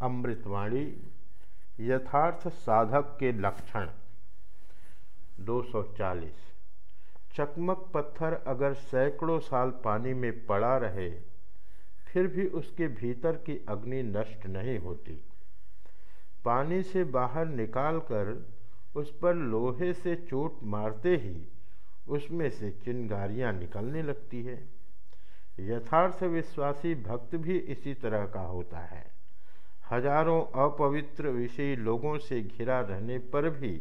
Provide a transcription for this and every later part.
अमृतवाणी, यथार्थ साधक के लक्षण 240 चकमक पत्थर अगर सैकड़ों साल पानी में पड़ा रहे, फिर भी उसके भीतर की अग्नि नष्ट नहीं होती। पानी से बाहर निकालकर उस पर लोहे से चोट मारते ही उसमें से चिंगारियाँ निकलने लगती है। यथार्थ विश्वासी भक्त भी इसी तरह का होता है। हज़ारों अपवित्र विषयी लोगों से घिरा रहने पर भी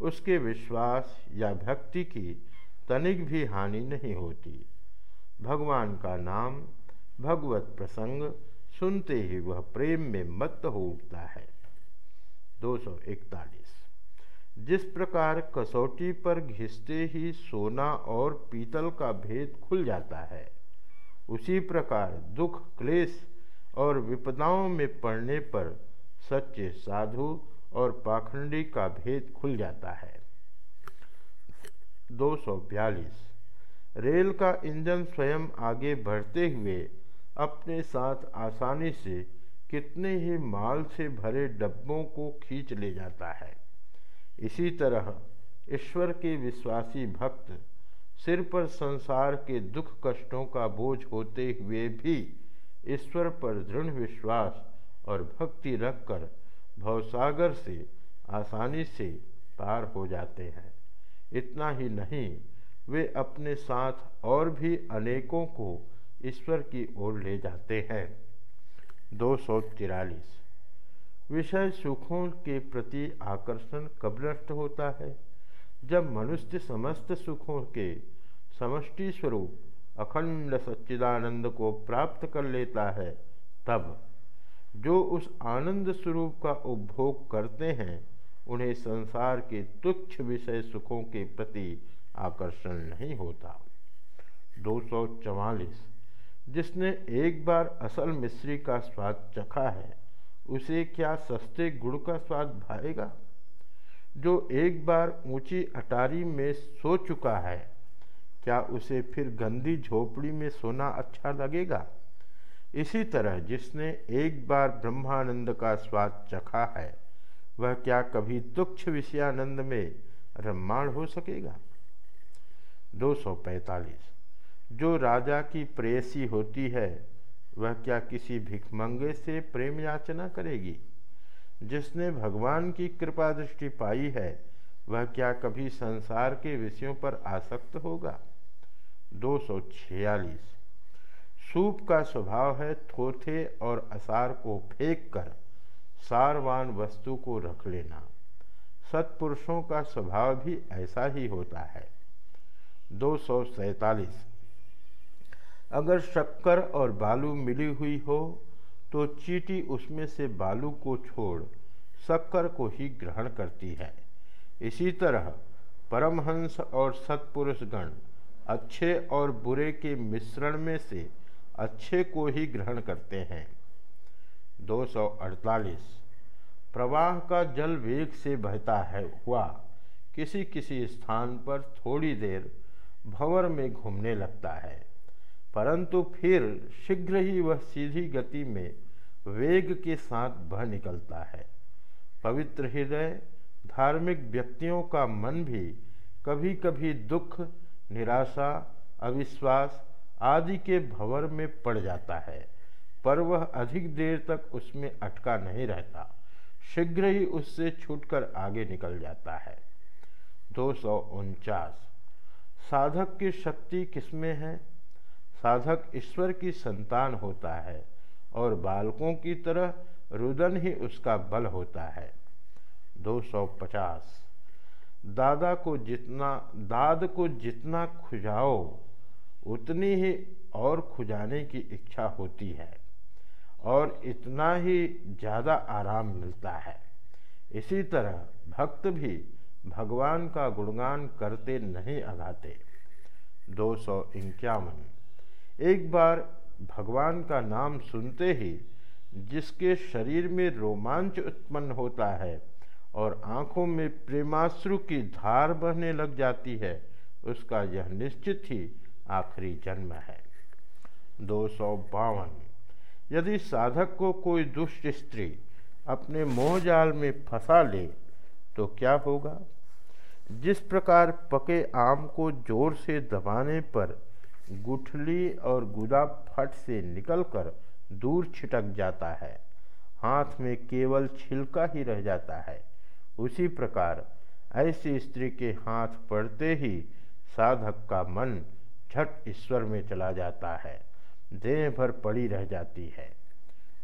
उसके विश्वास या भक्ति की तनिक भी हानि नहीं होती। भगवान का नाम भगवत प्रसंग सुनते ही वह प्रेम में मत हो उठता है। 241 जिस प्रकार कसौटी पर घिसते ही सोना और पीतल का भेद खुल जाता है, उसी प्रकार दुख, क्लेश और विपदाओं में पड़ने पर सच्चे साधु और पाखंडी का भेद खुल जाता है। 242 रेल का इंजन स्वयं आगे बढ़ते हुए अपने साथ आसानी से कितने ही माल से भरे डब्बों को खींच ले जाता है। इसी तरह ईश्वर के विश्वासी भक्त सिर पर संसार के दुख कष्टों का बोझ होते हुए भी ईश्वर पर दृढ़ विश्वास और भक्ति रखकर भवसागर से आसानी से पार हो जाते हैं। इतना ही नहीं, वे अपने साथ और भी अनेकों को ईश्वर की ओर ले जाते हैं। दो सौ तिरालीस। विषय सुखों के प्रति आकर्षण कब नष्ट होता है? जब मनुष्य समस्त सुखों के समष्टि स्वरूप अखंड सच्चिदानंद को प्राप्त कर लेता है, तब जो उस आनंद स्वरूप का उपभोग करते हैं, उन्हें संसार के तुच्छ विषय सुखों के प्रति आकर्षण नहीं होता। दो जिसने एक बार असल मिश्री का स्वाद चखा है, उसे क्या सस्ते गुड़ का स्वाद भाएगा? जो एक बार ऊँची अटारी में सो चुका है क्या उसे फिर गंदी झोपड़ी में सोना अच्छा लगेगा? इसी तरह जिसने एक बार ब्रह्मानंद का स्वाद चखा है, वह क्या कभी तुक्ष विषयानंद में रम्माण हो सकेगा? 245 जो राजा की प्रेयसी होती है, वह क्या किसी भिखमंगे से प्रेम याचना करेगी? जिसने भगवान की कृपा दृष्टि पाई है, वह क्या कभी संसार के विषयों पर आसक्त होगा? दो सौ छियालीस। सूप का स्वभाव है थोथे और असार को फेंक कर सारवान वस्तु को रख लेना। सत्पुरुषों का स्वभाव भी ऐसा ही होता है। दो अगर शक्कर और बालू मिली हुई हो तो चीटी उसमें से बालू को छोड़ शक्कर को ही ग्रहण करती है। इसी तरह परमहंस और सत्पुरुष गण अच्छे और बुरे के मिश्रण में से अच्छे को ही ग्रहण करते हैं। 248 प्रवाह का जल वेग से बहता है, हुआ। किसी किसी स्थान पर थोड़ी देर भंवर में घूमने लगता है। परंतु फिर शीघ्र ही वह सीधी गति में वेग के साथ बह निकलता है। पवित्र हृदय, धार्मिक व्यक्तियों का मन भी कभी कभी दुख निराशा, अविश्वास आदि के भंवर में पड़ जाता है, पर वह अधिक देर तक उसमें अटका नहीं रहता। शीघ्र ही उससे छूटकर आगे निकल जाता है। दो सौ उनचास। साधक की शक्ति किसमें है? साधक ईश्वर की संतान होता है और बालकों की तरह रुदन ही उसका बल होता है। 250 दादा को जितना, दाद को जितना खुजाओ, उतनी ही और खुजाने की इच्छा होती है। और इतना ही ज़्यादा आराम मिलता है। इसी तरह भक्त भी भगवान का गुणगान करते नहीं अगाते। दो सौ इक्यावन। एक बार भगवान का नाम सुनते ही, जिसके शरीर में रोमांच उत्पन्न होता है और आँखों में प्रेमाश्रु की धार बहने लग जाती है, उसका यह निश्चित ही आखिरी जन्म है। दो सौ बावन। यदि साधक को कोई दुष्ट स्त्री अपने मोहजाल में फंसा ले तो क्या होगा? जिस प्रकार पके आम को ज़ोर से दबाने पर गुठली और गुदा फट से निकलकर दूर छिटक जाता है, हाथ में केवल छिलका ही रह जाता है। उसी प्रकार ऐसी स्त्री के हाथ पड़ते ही साधक का मन झट ईश्वर में चला जाता है। देह भर पड़ी रह जाती है।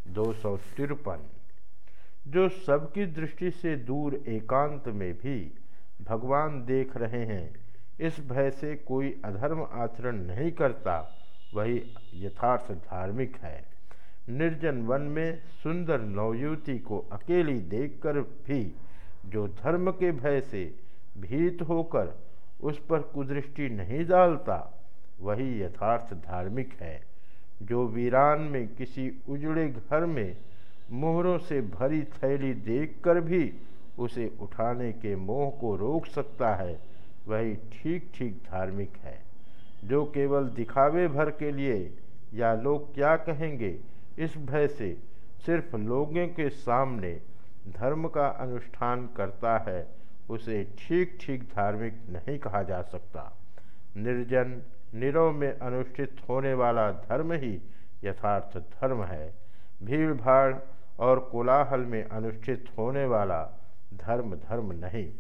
दो सौ तिरपन। जो सबकी दृष्टि से दूर एकांत में भी भगवान देख रहे हैं, इस भय से कोई अधर्म आचरण नहीं करता, वही यथार्थ धार्मिक है। निर्जन वन में सुंदर नवयुवती को अकेली देखकर भी जो धर्म के भय से भीत होकर उस पर कुदृष्टि नहीं डालता, वही यथार्थ धार्मिक है। जो वीरान में किसी उजड़े घर में मोहरों से भरी थैली देखकर भी उसे उठाने के मोह को रोक सकता है, वही ठीक ठीक धार्मिक है। जो केवल दिखावे भर के लिए या लोग क्या कहेंगे, इस भय से सिर्फ़ लोगों के सामने धर्म का अनुष्ठान करता है, उसे ठीक ठीक धार्मिक नहीं कहा जा सकता। निर्जन निरव में अनुष्ठित होने वाला धर्म ही यथार्थ धर्म है। भीड़ भाड़ और कोलाहल में अनुष्ठित होने वाला धर्म धर्म नहीं।